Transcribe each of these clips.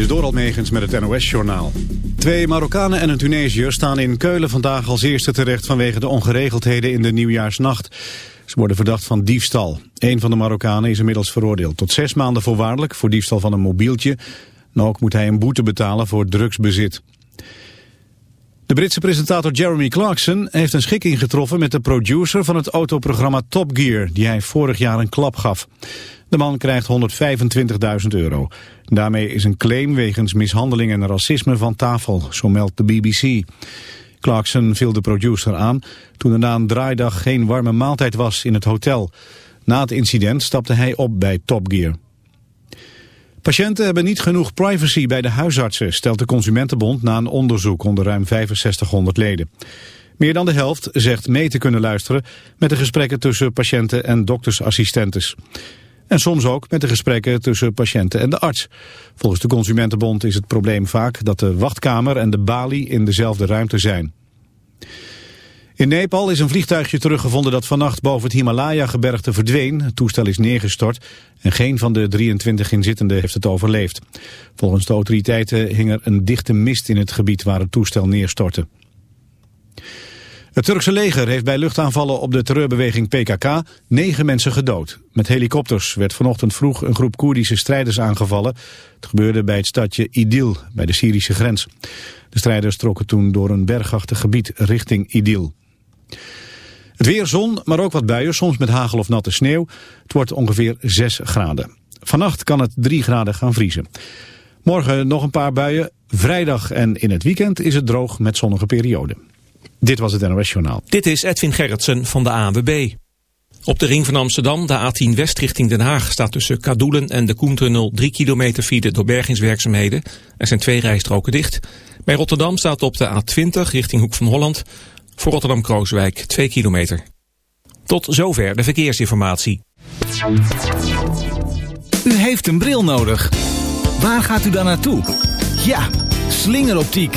Dit is met het NOS-journaal. Twee Marokkanen en een Tunesiër staan in Keulen vandaag als eerste terecht vanwege de ongeregeldheden in de nieuwjaarsnacht. Ze worden verdacht van diefstal. Een van de Marokkanen is inmiddels veroordeeld tot zes maanden voorwaardelijk voor diefstal van een mobieltje. En ook moet hij een boete betalen voor drugsbezit. De Britse presentator Jeremy Clarkson heeft een schikking getroffen met de producer van het autoprogramma Top Gear, die hij vorig jaar een klap gaf. De man krijgt 125.000 euro. Daarmee is een claim wegens mishandeling en racisme van tafel, zo meldt de BBC. Clarkson viel de producer aan toen er na een draaidag geen warme maaltijd was in het hotel. Na het incident stapte hij op bij Top Gear. Patiënten hebben niet genoeg privacy bij de huisartsen, stelt de Consumentenbond na een onderzoek onder ruim 6500 leden. Meer dan de helft zegt mee te kunnen luisteren met de gesprekken tussen patiënten en doktersassistentes. En soms ook met de gesprekken tussen patiënten en de arts. Volgens de Consumentenbond is het probleem vaak dat de wachtkamer en de balie in dezelfde ruimte zijn. In Nepal is een vliegtuigje teruggevonden dat vannacht boven het Himalaya-gebergte verdween. Het toestel is neergestort en geen van de 23 inzittenden heeft het overleefd. Volgens de autoriteiten hing er een dichte mist in het gebied waar het toestel neerstortte. Het Turkse leger heeft bij luchtaanvallen op de terreurbeweging PKK negen mensen gedood. Met helikopters werd vanochtend vroeg een groep Koerdische strijders aangevallen. Het gebeurde bij het stadje Idil, bij de Syrische grens. De strijders trokken toen door een bergachtig gebied richting Idil. Het weer zon, maar ook wat buien, soms met hagel of natte sneeuw. Het wordt ongeveer 6 graden. Vannacht kan het 3 graden gaan vriezen. Morgen nog een paar buien. Vrijdag en in het weekend is het droog met zonnige perioden. Dit was het NOS Journaal. Dit is Edwin Gerritsen van de ANWB. Op de ring van Amsterdam, de A10 West richting Den Haag... staat tussen Kadoelen en de Koentunnel 3 kilometer file door bergingswerkzaamheden. Er zijn twee rijstroken dicht. Bij Rotterdam staat op de A20 richting Hoek van Holland... voor Rotterdam-Krooswijk 2 kilometer. Tot zover de verkeersinformatie. U heeft een bril nodig. Waar gaat u dan naartoe? Ja, slingeroptiek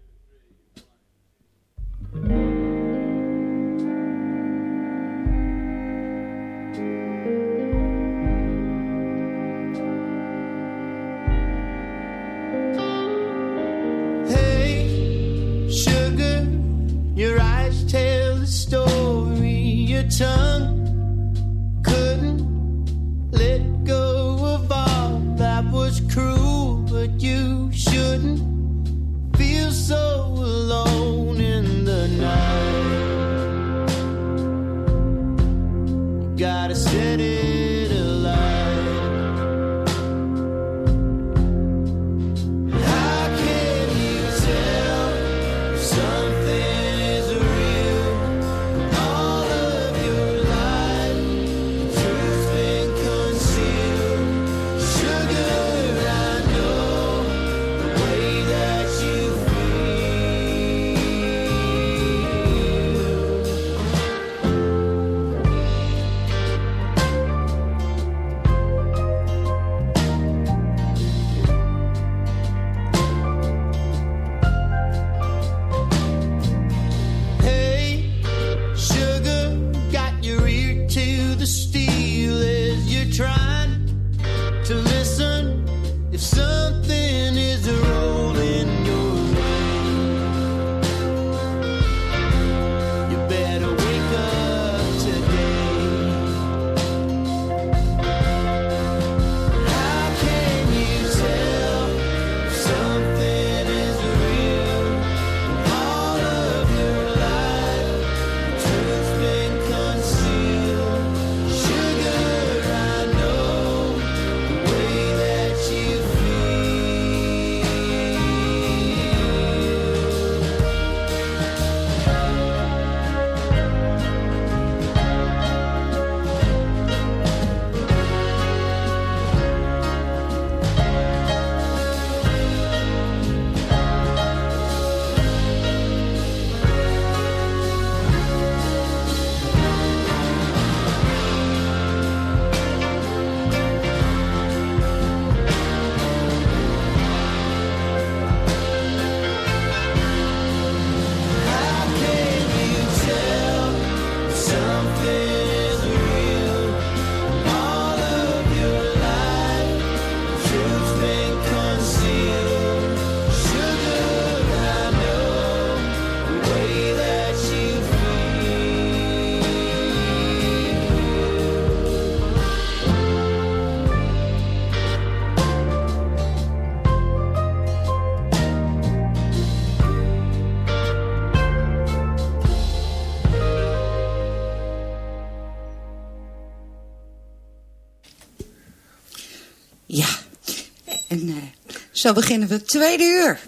zo beginnen we het tweede uur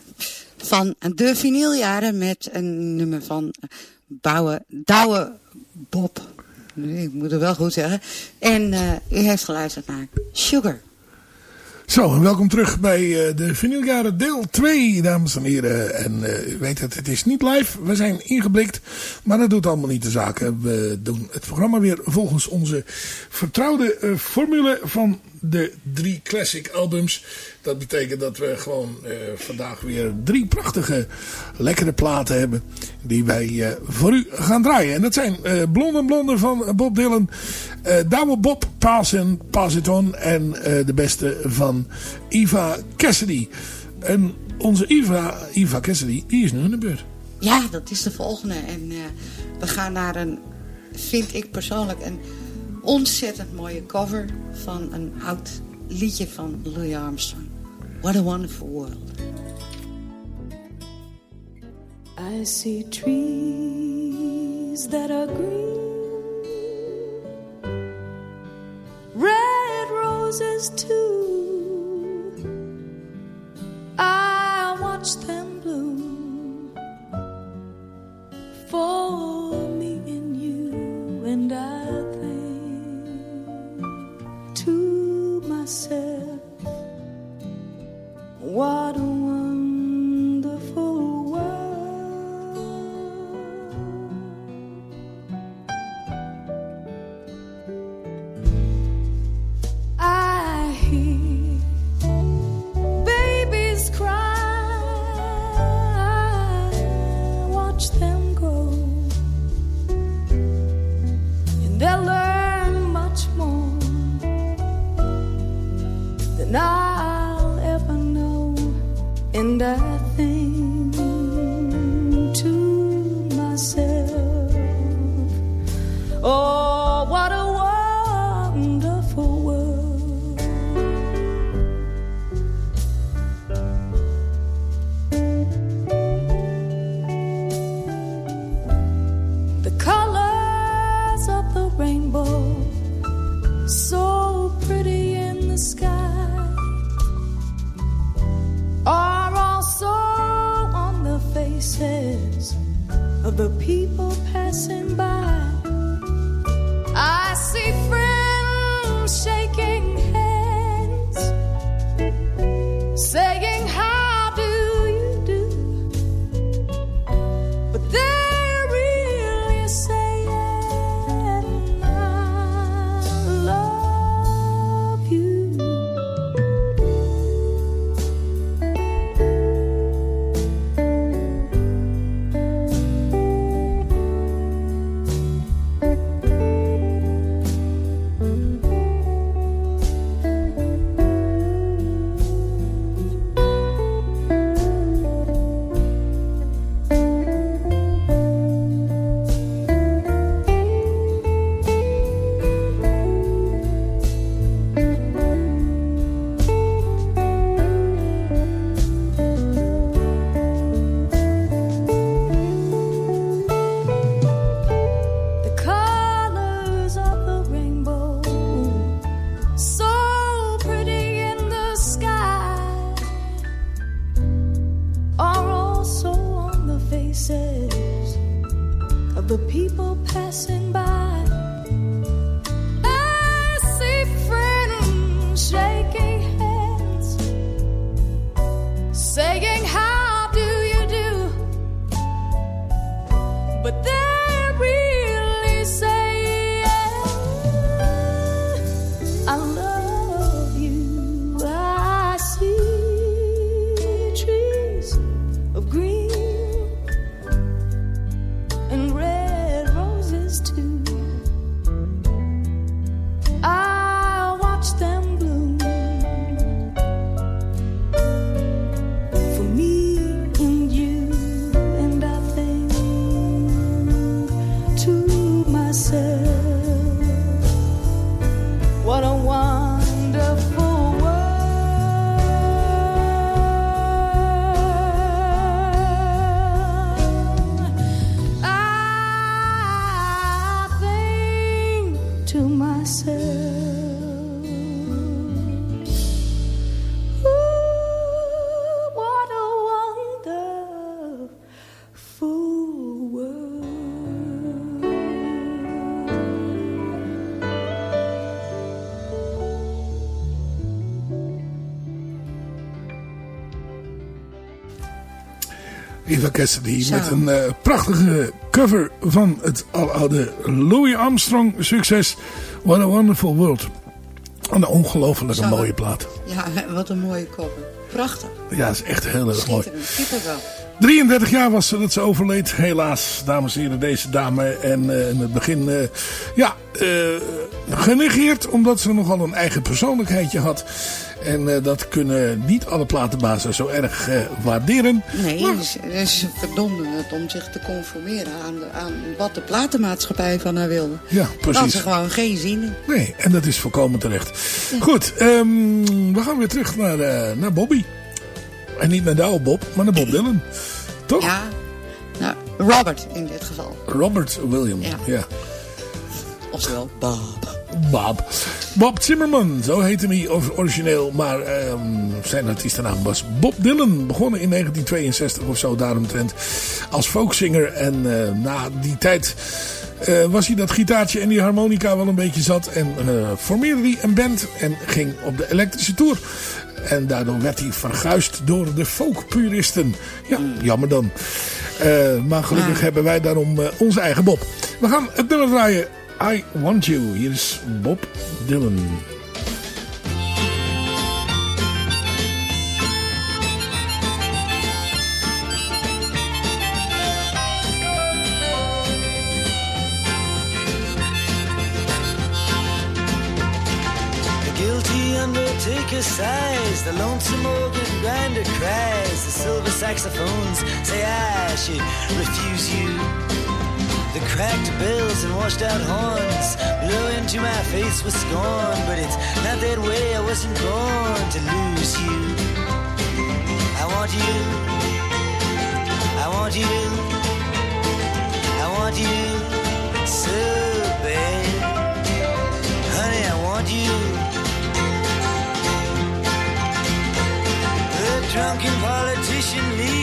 van de vinyljaren met een nummer van Bouwe, Douwe Bob. Ik moet het wel goed zeggen. En eh, u heeft geluisterd naar Sugar. Zo, en welkom terug bij uh, de vinyljaren deel 2, dames en heren. En uh, u weet het, het is niet live. We zijn ingeblikt, maar dat doet allemaal niet de zaken. We doen het programma weer volgens onze vertrouwde uh, formule van de drie classic albums. Dat betekent dat we gewoon uh, vandaag weer drie prachtige, lekkere platen hebben. Die wij uh, voor u gaan draaien. En dat zijn uh, Blonde Blonde van Bob Dylan. Douwe Bob, Pass, en Pass It On. En de beste van Eva Cassidy. En onze Eva, Eva Cassidy, die is nu in de beurt. Ja, dat is de volgende. En we gaan naar een, vind ik persoonlijk, een ontzettend mooie cover van een oud liedje van Louis Armstrong. What a wonderful world. I see trees that are green, red roses too. I watch them bloom for myself. What a wonderful And Cassidy Zo. met een eh, prachtige cover van het aloude Louis Armstrong succes What a Wonderful World. Een ongelofelijke Zo. mooie plaat. Ja, wat een mooie cover. Prachtig. Ja, dat is echt heel erg mooi. Schitterend. Kippenvel. 33 jaar was ze dat ze overleed, helaas, dames en heren, deze dame. En eh, in het begin, eh, ja, genegeerd omdat ze nogal een eigen persoonlijkheidje had. En eh, dat kunnen niet alle platenbazen zo erg eh, waarderen. Nee, Maar- ze, ze verdomden het om zich te conformeren aan, de, aan wat de platenmaatschappij van haar wilde. Ja, precies. ze gewoon geen zin in. Nee, en dat is volkomen terecht. Goed, ehm, we gaan weer terug naar, eh, naar Bobby. En niet naar de oude Bob, maar naar Bob Dylan. Toch? Ja, nou, Robert in dit geval. Robert William. Ja. ja. Oftewel Bob. Bob. Bob Zimmerman, zo heette hij or- origineel. Maar ehm, zijn artiestennaam was Bob Dylan. Begonnen in 1962 of zo daaromtrent als folkzanger. En eh, na die tijd eh, was hij dat gitaartje en die harmonica wel een beetje zat. En eh, formeerde hij een band en ging op de elektrische tour. En daardoor werd hij verguisd door de folkpuristen. Ja, jammer dan. Maar gelukkig Ja. hebben wij daarom onze eigen Bob. We gaan het nummer draaien. I Want You. Hier is Bob Dylan. The guilty undertaker sighs, the lonesome organ grinder cries, the silver saxophones say I should refuse you. The cracked bells and washed out horns blow into my face with scorn, but it's not that way. I wasn't born to lose you. I want you. I want you. I want you so bad. Honey, I want you. The drunken politician leaps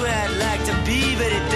where I'd like to be, but it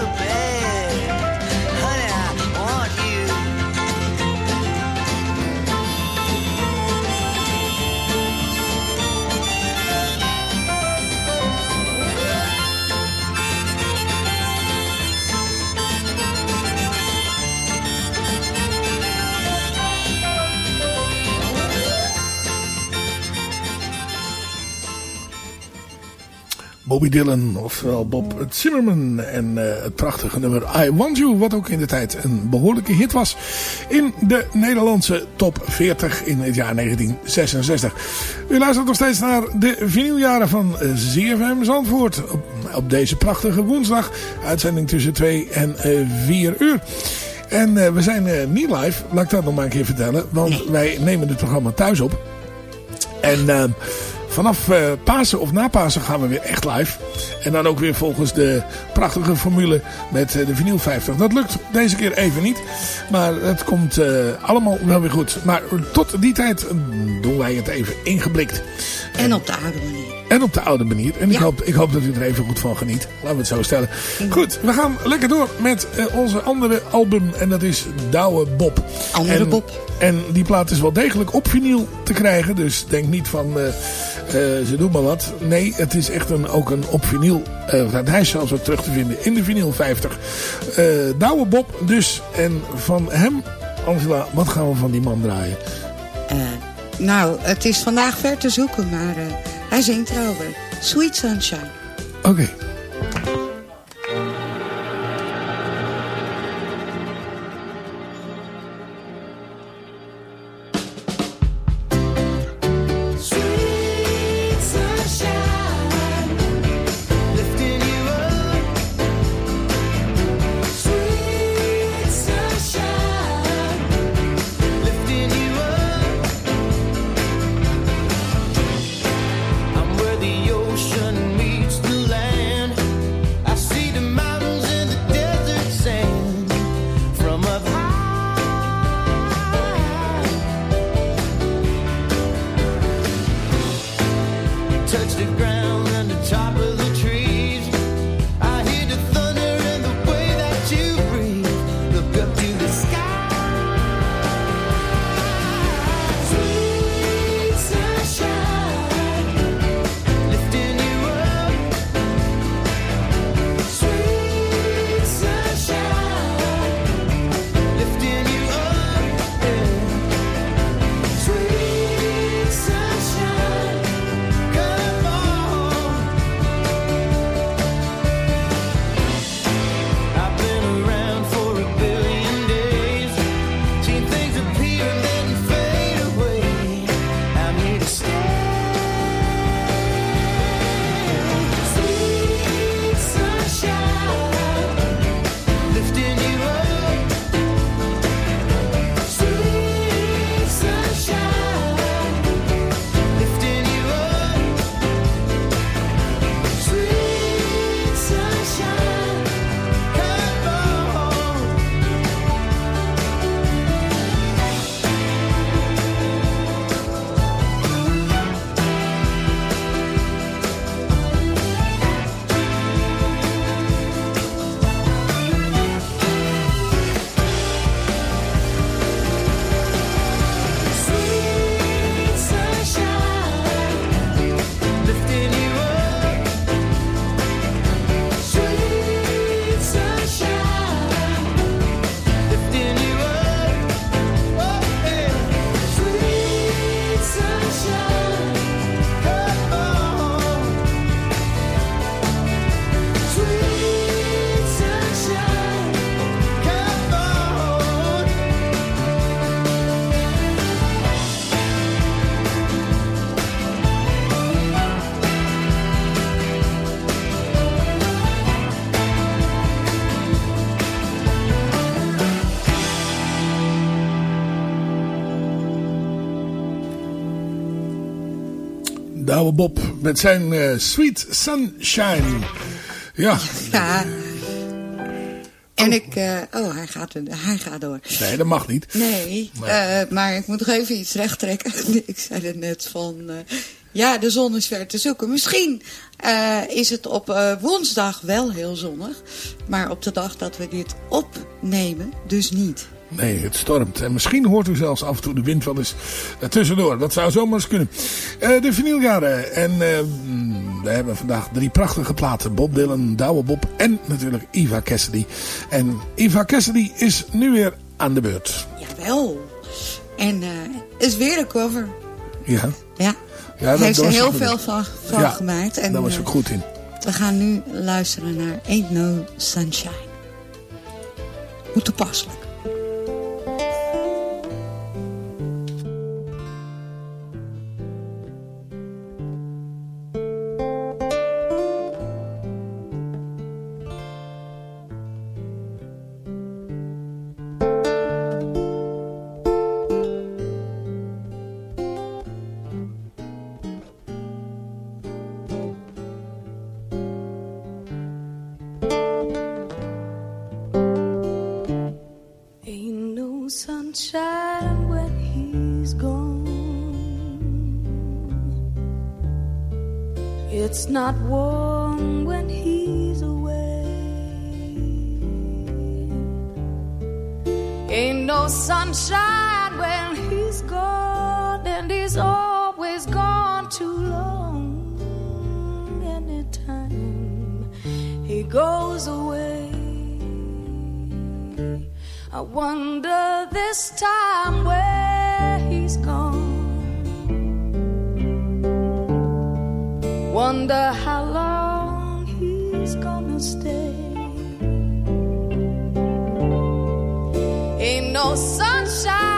Bobby Dylan, ofwel Bob Zimmerman. En eh, het prachtige nummer I Want You, wat ook in de tijd een behoorlijke hit was. In de Nederlandse top 40 in het jaar 1966. U luistert nog steeds naar de vinyljaren van eh, ZFM Zandvoort. Op, op deze prachtige woensdag. Uitzending tussen 2 en eh 4 uur. En eh, we zijn eh, niet live, laat ik dat nog maar een keer vertellen. Want wij nemen het programma thuis op. En eh, vanaf eh, Pasen of na Pasen gaan we weer echt live. En dan ook weer volgens de prachtige formule met eh, de vinyl 50. Dat lukt deze keer even niet. Maar het komt eh, allemaal wel weer goed. Maar tot die tijd doen wij het even ingeblikt. En op de oude manier. En op de oude manier. En ik, hoop, ik hoop dat u er even goed van geniet. Laten we het zo stellen. Goed, we gaan lekker door met eh, onze andere album. En dat is Douwe Bob. Andere en, Bob. En die plaat is wel degelijk op vinyl te krijgen. Dus denk niet van eh, eh, ze doen maar wat. Nee, het is echt een, ook een op vinyl. hij is zelfs ook terug te vinden in de vinyl 50. Eh Douwe Bob dus. En van hem, Angela, wat gaan we van die man draaien? Nou, het is vandaag ver te zoeken, maar hij zingt erover. Sweet Sunshine. Oké. Sweet touch the ground Douwe Bob met zijn eh, Sweet Sunshine. Ja, Ja. En ik... eh, oh, hij gaat, hij gaat door. nee, dat mag niet. Nee, eh, maar ik moet nog even iets recht trekken. ik zei het net van... ja, de zon is ver te zoeken. Misschien is het op woensdag wel heel zonnig. Maar op de dag dat we dit opnemen, dus niet. Nee, het stormt. En misschien hoort u zelfs af en toe de wind wel eens eh, tussendoor. Dat zou zomaar eens kunnen. Eh, de vinyljaren. En eh, mm, we hebben vandaag drie prachtige platen. Bob Dylan, Douwe Bob en natuurlijk Eva Cassidy. En Eva Cassidy is nu weer aan de beurt. Jawel. En eh is weer een cover. Ja, Ja. ja Daar heeft ze heel veel van, van Ja, gemaakt. En daar was ook goed in. we gaan nu luisteren naar Ain't No Sunshine. Hoe toepasselijk. It's not warm when he's away. Ain't no sunshine when he's gone, and he's always gone too long. Anytime he goes away, I wonder this time where he's gone. Wonder how long he's gonna stay. Ain't no sunshine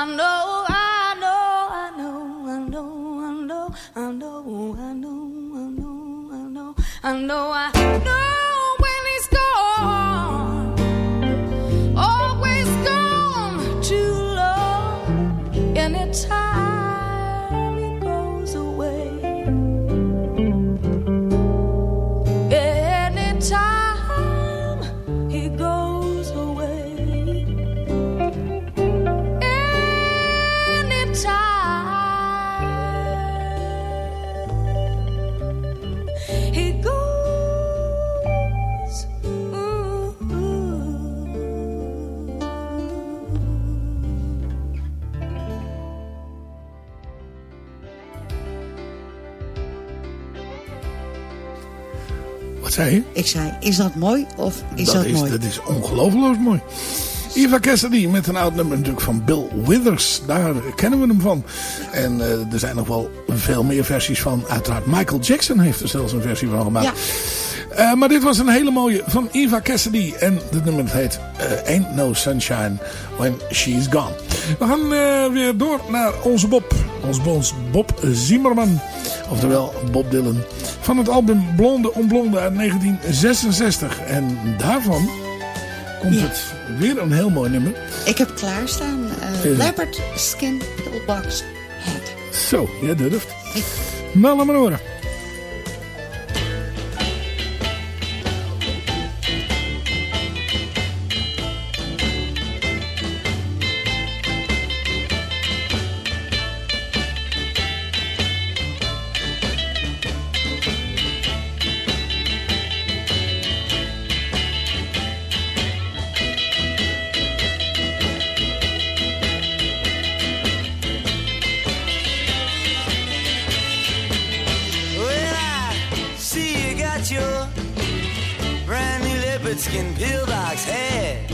I know, Ik zei, is dat mooi of is dat, is, mooi? Dat is ongelooflijk mooi. Eva Cassidy met een oud nummer natuurlijk van Bill Withers. Daar kennen we hem van. En eh, er zijn nog wel veel meer versies van. Uiteraard Michael Jackson heeft er zelfs een versie van gemaakt. Ja. Eh, maar dit was een hele mooie van Eva Cassidy. En het nummer heet eh, Ain't No Sunshine When She's Gone. We gaan weer door naar onze Bob. Ons ons Bob Zimmerman. Oftewel Bob Dylan. Van het album Blonde on Blonde uit 1966. En daarvan komt Ja. het weer een heel mooi nummer. Ik heb klaarstaan Eh. Leopard Skin Pillbox Head. Zo, jij durft. Nou, laat maar horen. skin pillbox dog's head.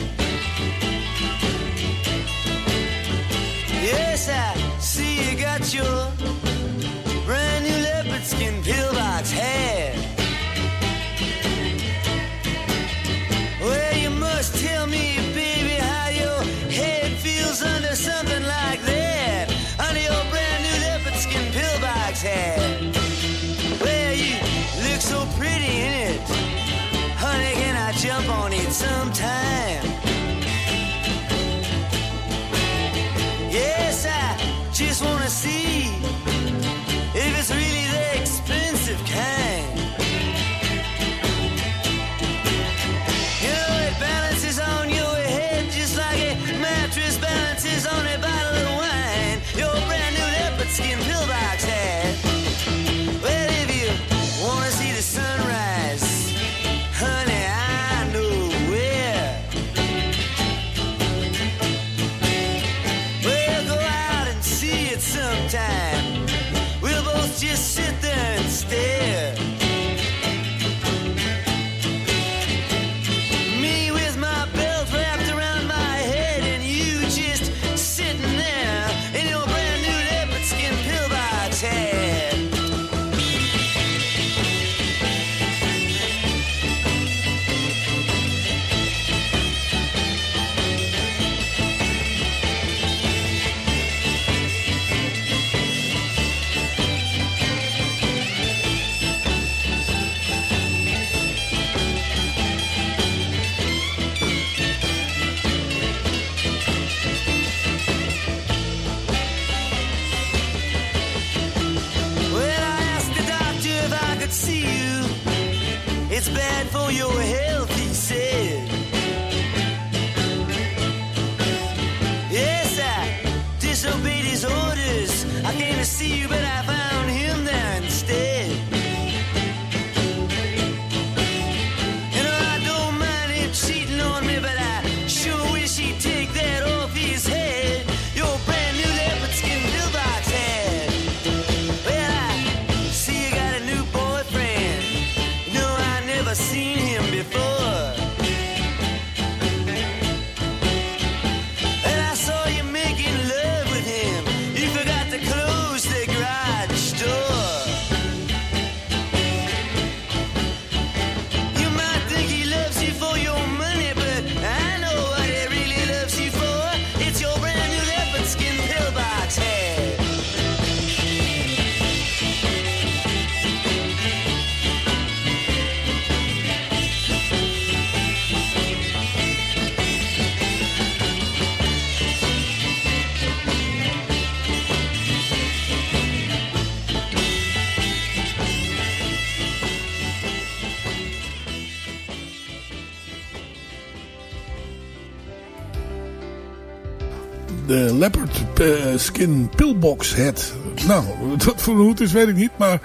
skin pillbox head. Nou, wat voor een hoed is weet ik niet. Maar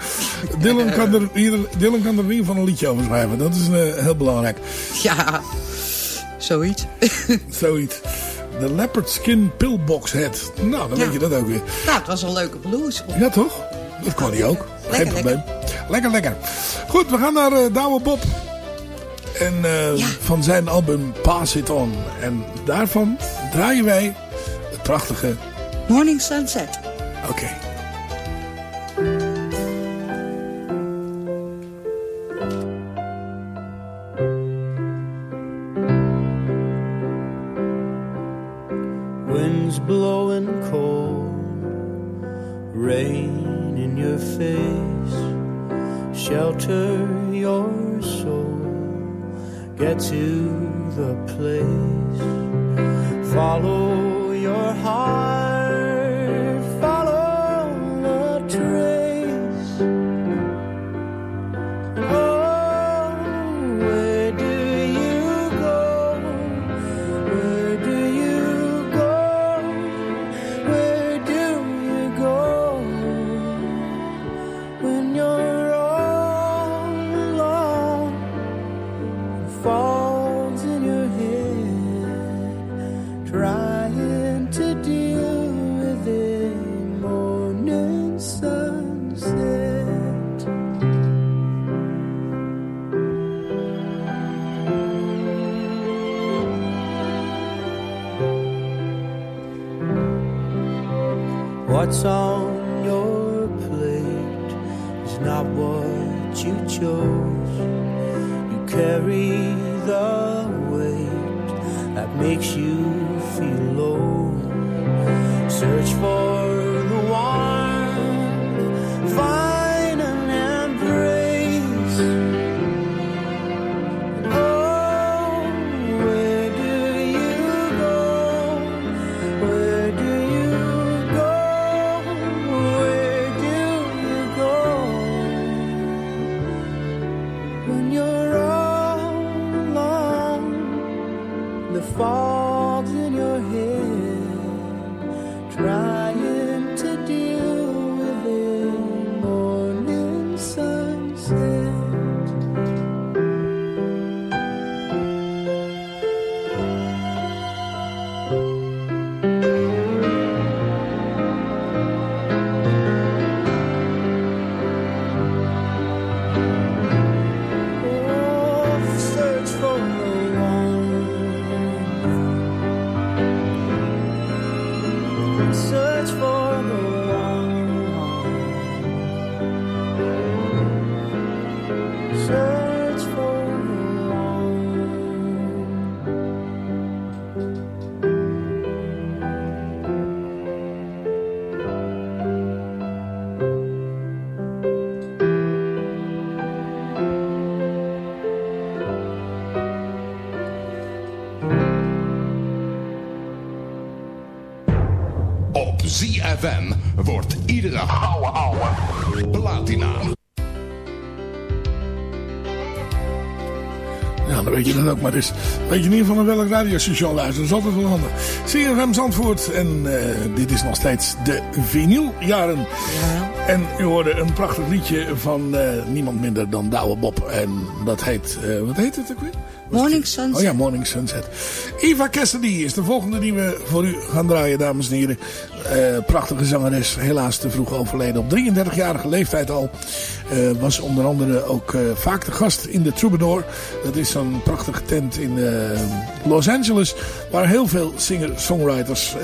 Dylan kan er, hier, Dylan kan er in ieder een liedje over schrijven. Dat is eh, heel belangrijk. Ja, zoiets. zoiets. De Leopard Skin Pillbox head. Nou, dan weet je dat ook weer. Nou, het was een leuke blues. Ja, toch? Dat kon hij ook. Lekker, Geen probleem. Lekker. lekker, lekker. Goed, we gaan naar uh, Douwe Bob. En eh, van zijn album Pass It On. En daarvan draaien wij het prachtige Morning sunset. Okay. makes you feel low. Search for FM wordt iedere ouwe ouwe platina. Ja, dan weet je dat ook maar eens. Weet je in ieder geval naar welk radiostation luisteren. Dat is altijd wel handig. CFM Zandvoort. En eh, dit is nog steeds de vinyljaren. En u hoorde een prachtig liedje van eh, niemand minder dan Douwe Bob. En dat heet, eh, wat heet het ook weer? Morning Sunset. Oh ja, Morning Sunset. Eva Cassidy is de volgende die we voor u gaan draaien, dames en heren. Eh, prachtige zangeres, helaas te vroeg overleden. Op 33-jarige leeftijd al. Eh, was onder andere ook eh, vaak de gast in de Troubadour. Dat is zo'n prachtige tent in Los Angeles. Waar heel veel singer-songwriters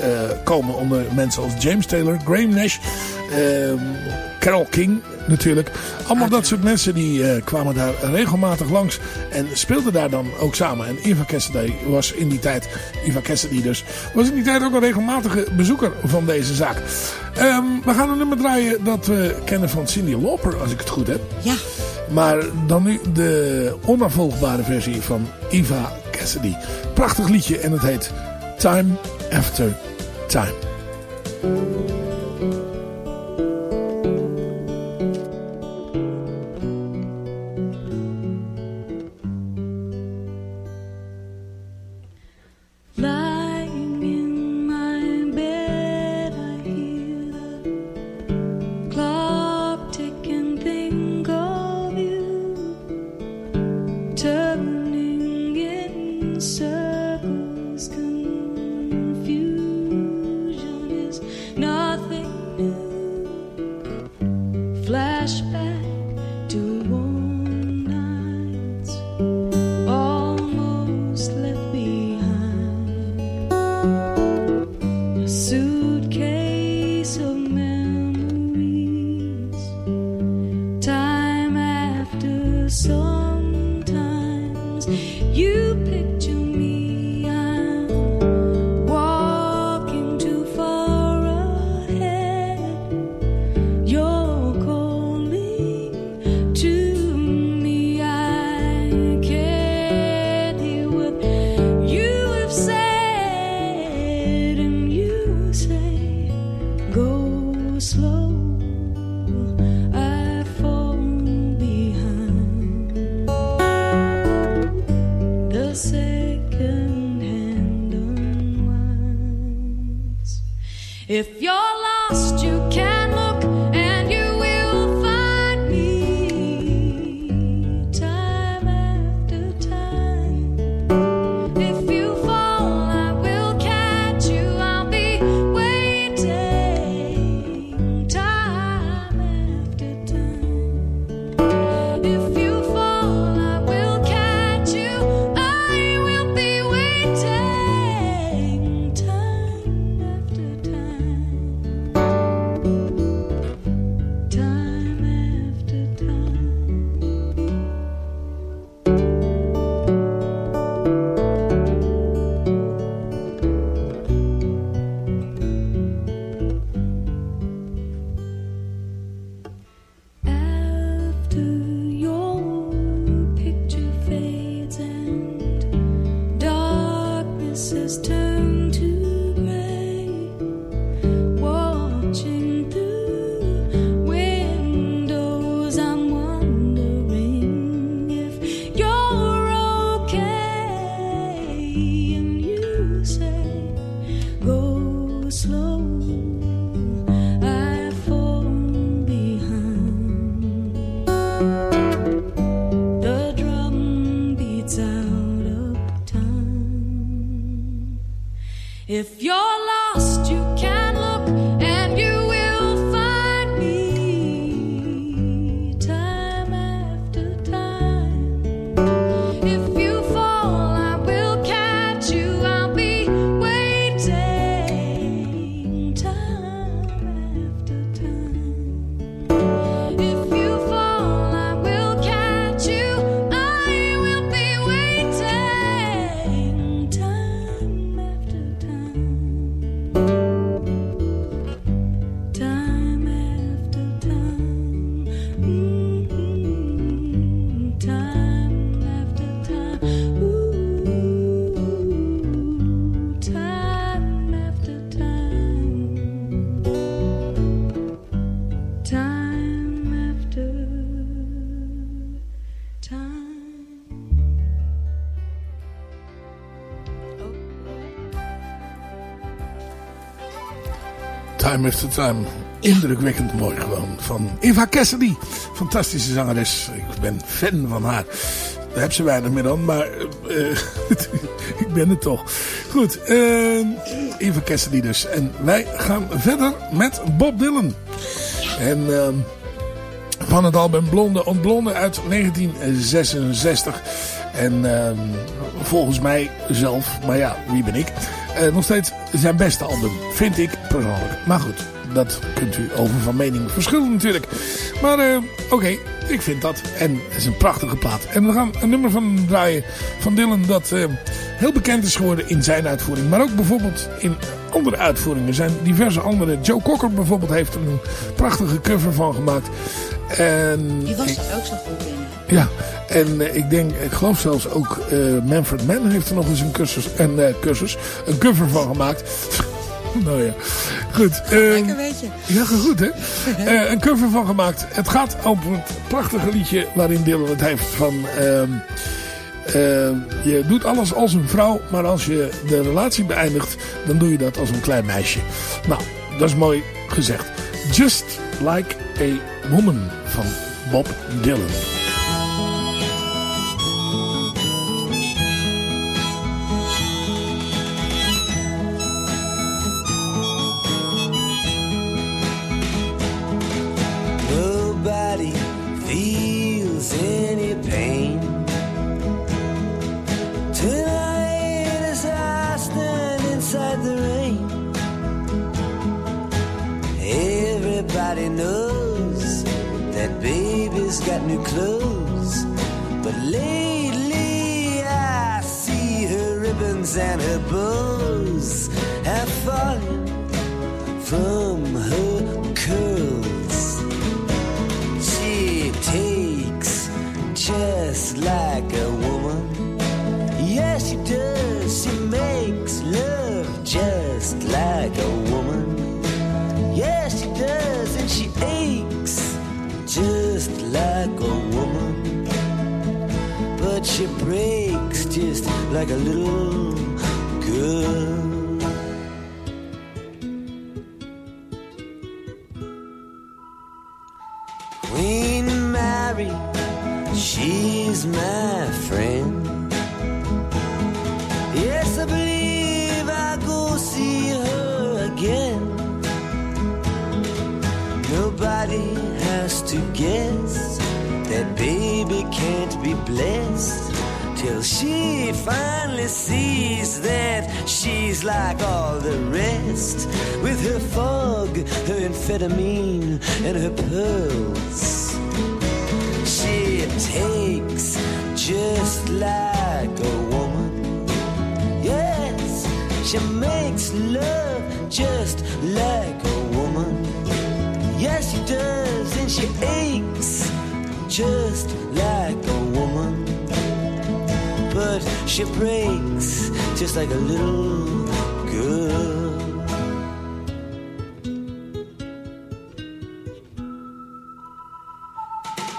komen. Onder mensen als James Taylor, Graham Nash, Carole King natuurlijk. Allemaal dat soort mensen die eh, kwamen daar regelmatig langs. En speelden daar dan ook samen. En Eva Cassidy was in die tijd, Eva Cassidy dus, was in die tijd ook een regelmatige bezoeker van deze zaak. Ehm, we gaan een nummer draaien dat we kennen van Cindy Lauper, als ik het goed heb. Ja. Maar dan nu de onafvolgbare versie van Eva Cassidy. Prachtig liedje en het heet Time After Time. Time After Time. Indrukwekkend mooi gewoon. Van Eva Cassidy. Fantastische zangeres. Ik ben fan van haar. Daar heb ze weinig meer dan, maar eh, ik ben het toch. Goed, eh, Eva Cassidy dus. En wij gaan verder met Bob Dylan. En ehm, van het album Blonde Ontblonde uit 1966. En ehm, volgens mij zelf, maar ja, wie ben ik? Eh, nog steeds zijn beste album, vind ik persoonlijk. Maar goed, dat kunt u over van mening verschillen natuurlijk. Maar eh, oké, ik vind dat. En het is een prachtige plaat. En we gaan een nummer van draaien van Dylan dat eh, heel bekend is geworden in zijn uitvoering. Maar ook bijvoorbeeld in andere uitvoeringen. Er zijn diverse andere. Joe Cocker bijvoorbeeld heeft er een prachtige cover van gemaakt. En Die was er ook zo goed in. ja, en eh, ik denk, ik geloof zelfs ook eh, Manfred Mann heeft er nog eens een cursus, een, eh, cursus, een cover van gemaakt. nou ja, goed. Lekker weet je. ja, goed hè. Een cover van gemaakt. Het gaat over het prachtige liedje waarin Dylan het heeft van... ehm, je doet alles als een vrouw, maar als je de relatie beëindigt, dan doe je dat als een klein meisje. Nou, dat is mooi gezegd. Just Like a Woman van Bob Dylan. New clothes. But lately I see her ribbons and her bows have fallen like a little girl. Queen Mary, she's my friend. Yes, I believe I'll go see her again. Nobody has to guess that baby can't be blessed till she finally sees that she's like all the rest with her fog, her amphetamine, and her pearls. She takes just like a woman. Yes, she makes love just like a woman. Yes, she does, and she aches just like she breaks just like a little girl.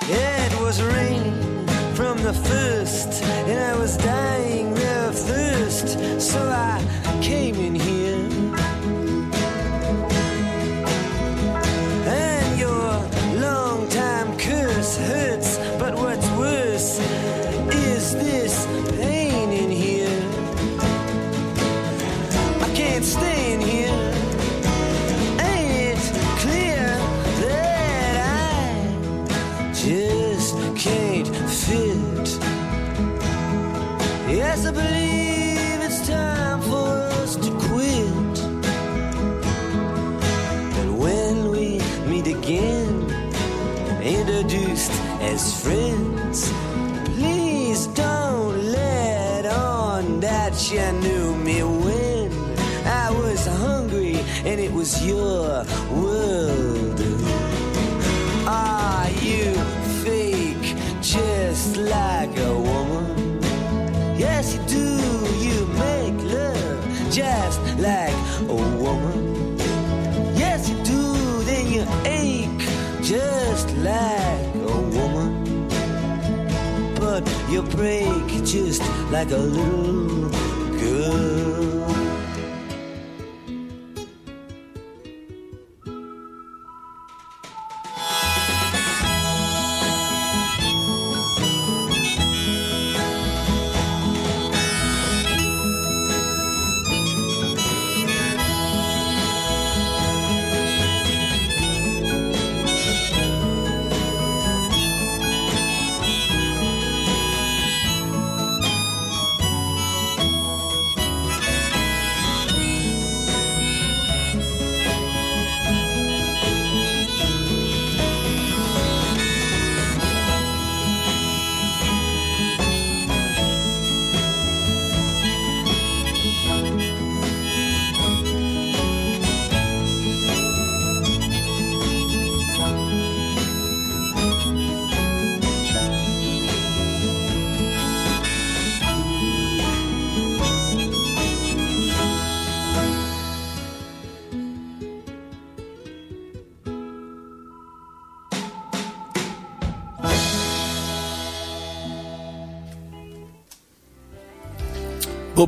It was raining from the first, and I was dying as friends, please don't let on that you knew me when I was hungry and it was your world. Are you fake just like a woman? Yes, you do. You make love just you break just like a little girl.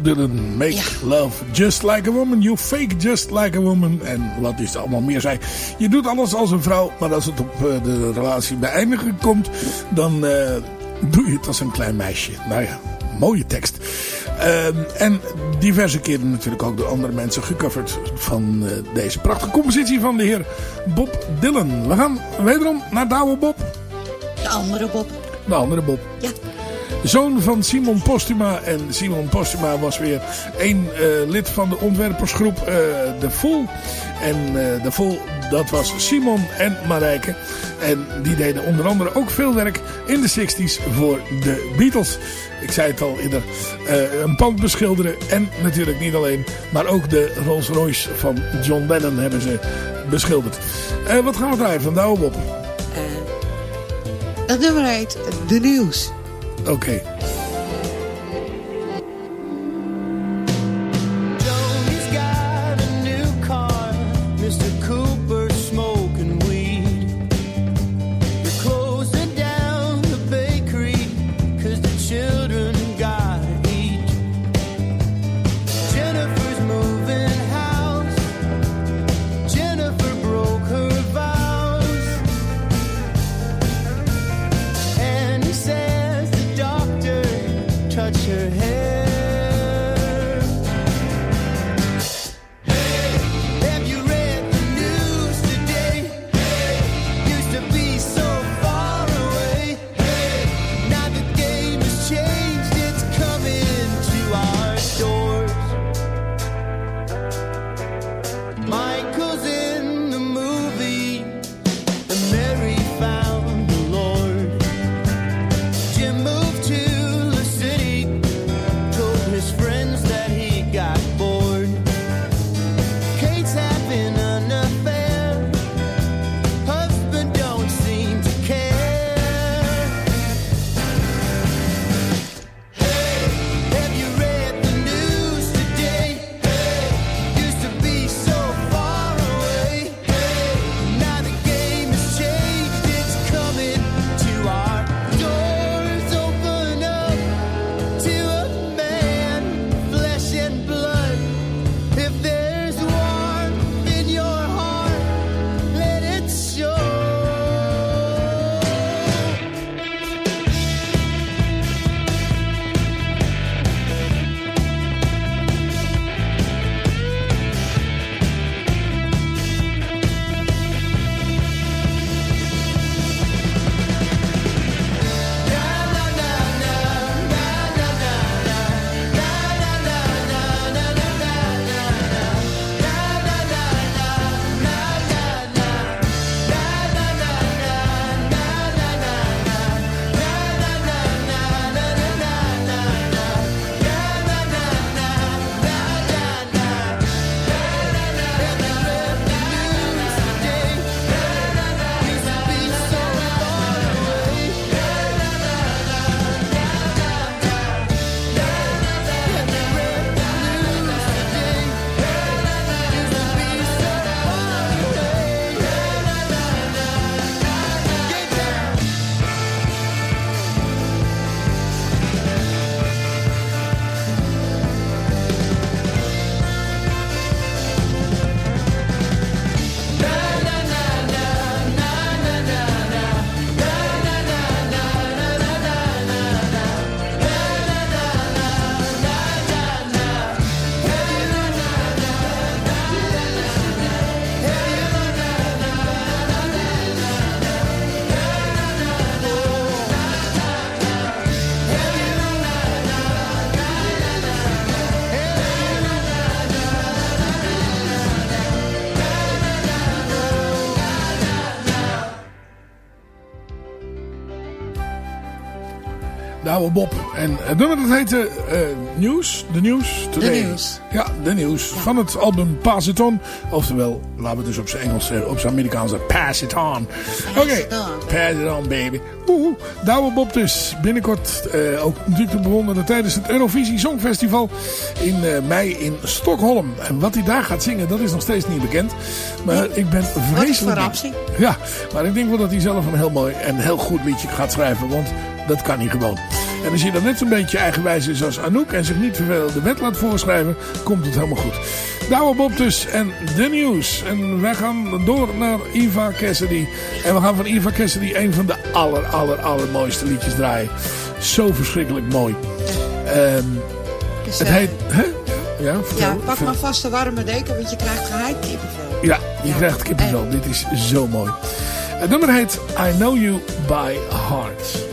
Bob Dylan, make love just like a woman. You fake just like a woman. En wat is er allemaal meer zei. Je doet alles als een vrouw, maar als het op eh, de relatie beëindigen komt, dan eh, doe je het als een klein meisje. Nou ja, mooie tekst. Ehm, en diverse keren natuurlijk ook door andere mensen gecoverd van eh, deze prachtige compositie van de heer Bob Dylan. We gaan wederom naar Douwe Bob. De andere Bob. De andere Bob. Ja. Zoon van Simon Postuma. En Simon Postuma was weer een eh, lid van de ontwerpersgroep eh, De Vol. En eh, De Vol, dat was Simon en Marijke. En die deden onder andere ook veel werk in de 60s voor de Beatles. Ik zei het al eerder, een pand beschilderen. En natuurlijk niet alleen, maar ook de Rolls Royce van John Lennon hebben ze beschilderd. Wat gaan we draaien van Douwe Bob? Dat nummer heet De Nieuws. Oké. Oude Bob. En het nummer dat heette eh Nieuws. De Nieuws. Today. Nieuws. Ja, de Nieuws. Van het album Pass It On. Oftewel, laten we dus op zijn Engels, eh, op zijn Amerikaanse Pass It On. Oké. it on. Pass It On, baby. Woehoe. De oude Bob dus. Binnenkort eh, ook natuurlijk te bewonderen tijdens het Eurovisie Songfestival in mei in Stockholm. En wat hij daar gaat zingen, dat is nog steeds niet bekend. Maar ik ben Wat vreselijk... verrassing? Ja, maar ik denk wel dat hij zelf een heel mooi en heel goed liedje gaat schrijven. Want dat kan hij gewoon. En als je dan net een beetje eigenwijs is als Anouk en zich niet de wet laat voorschrijven, komt het helemaal goed. Douwe Bob dus en de nieuws. En wij gaan door naar Eva Cassidy. En we gaan van Eva Cassidy een van de aller, aller, allermooiste liedjes draaien. Zo verschrikkelijk mooi. Ehm, Dus, het heet... Hè? Ja, Ja, pak maar vast de warme deken, want je krijgt geheid kippenvel. Ja, je krijgt kippenvel. Dit is zo mooi. Het nummer heet I Know You By Heart.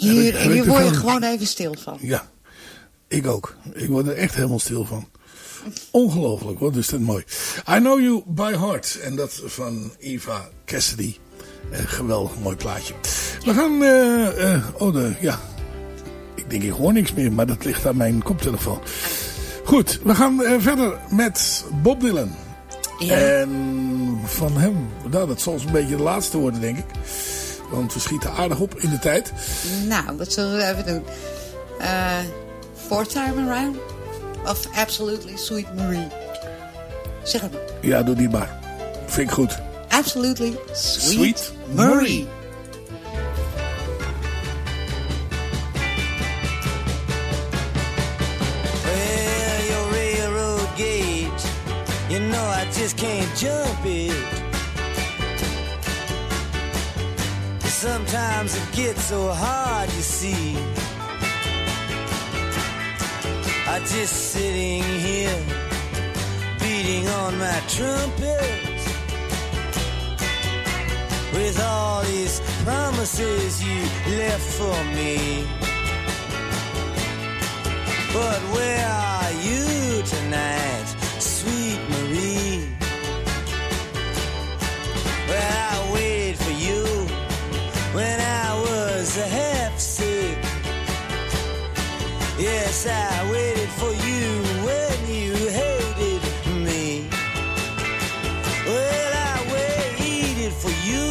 Heb hier, ik- heb ik hier word je gewoon even stil van. Ja, ik ook. Ik word er echt helemaal stil van. Ongelooflijk, wat is dat mooi. I Know You By Heart. En dat van Eva Cassidy. Geweldig mooi plaatje. We gaan... eh, eh, oh, de, ja. Ik denk ik hoor niks meer, maar dat ligt aan mijn koptelefoon. Goed, we gaan eh, verder met Bob Dylan. Ja. En van hem. Nou, dat zal een beetje de laatste worden, denk ik. Want we schieten aardig op in de tijd. Nou, wat zullen we even doen? Eh fourth time around? Of Absolutely Sweet Marie? Zeg het maar. Ja, doe die maar. Vind ik goed. Absolutely Sweet, Sweet Marie. Marie. Well, your railroad gate, you know I just can't jump it. Sometimes it gets so hard, you see. I just sitting here, beating on my trumpet. With all these promises you left for me. But where are you tonight, was half sick. Yes, I waited for you when you hated me. Well, I waited for you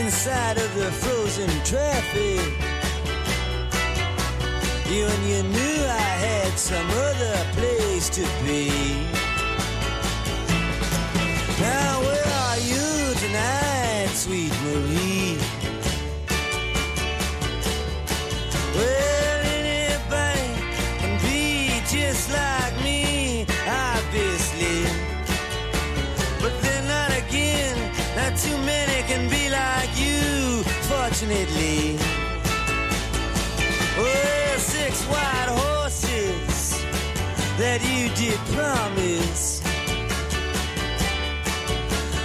inside of the frozen traffic. You and you knew I had some other place to be. Fortunately. Well, oh, six white horses that you did promise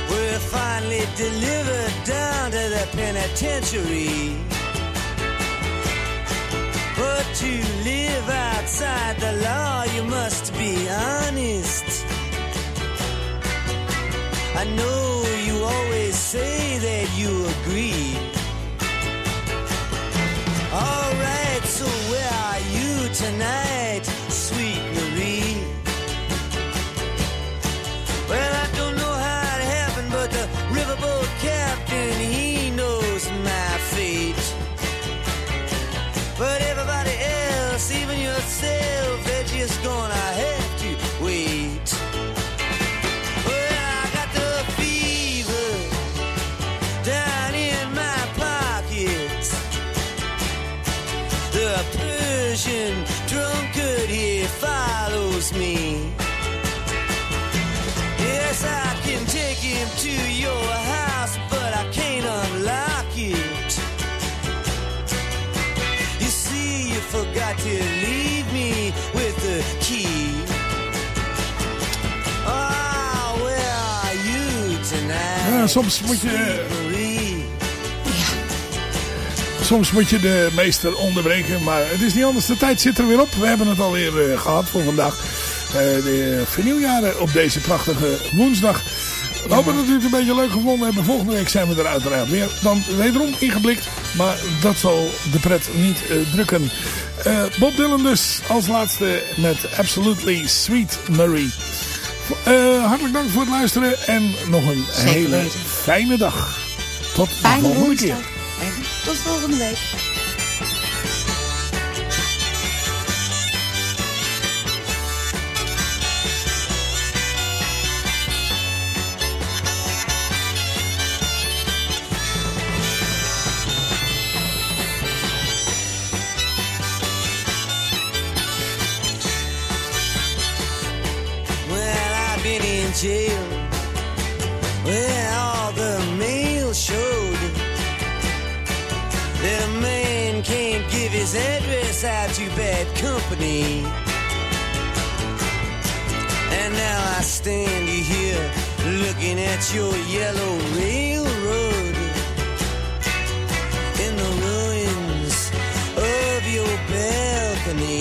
were finally delivered down to the penitentiary. But to live outside the law, you must be honest. I know you always say that you agree. Soms moet je... Soms moet je de meester onderbreken, maar het is niet anders. De tijd zit er weer op. We hebben het alweer eh, gehad voor vandaag. Eh, de vernieuwjaren op deze prachtige woensdag. We hopen dat u het een beetje leuk gevonden hebben. Volgende week zijn we er uiteraard weer. Dan wederom ingeblikt. Maar dat zal de pret niet eh, drukken. Bob Dylan dus als laatste met Absolutely Sweet Marie. Eh, hartelijk dank voor het luisteren. En nog een Zeker hele weten. fijne dag. Tot de Fijne volgende keer. woensdag. Tot volgende week. Company. And now I stand here looking at your yellow railroad in the ruins of your balcony.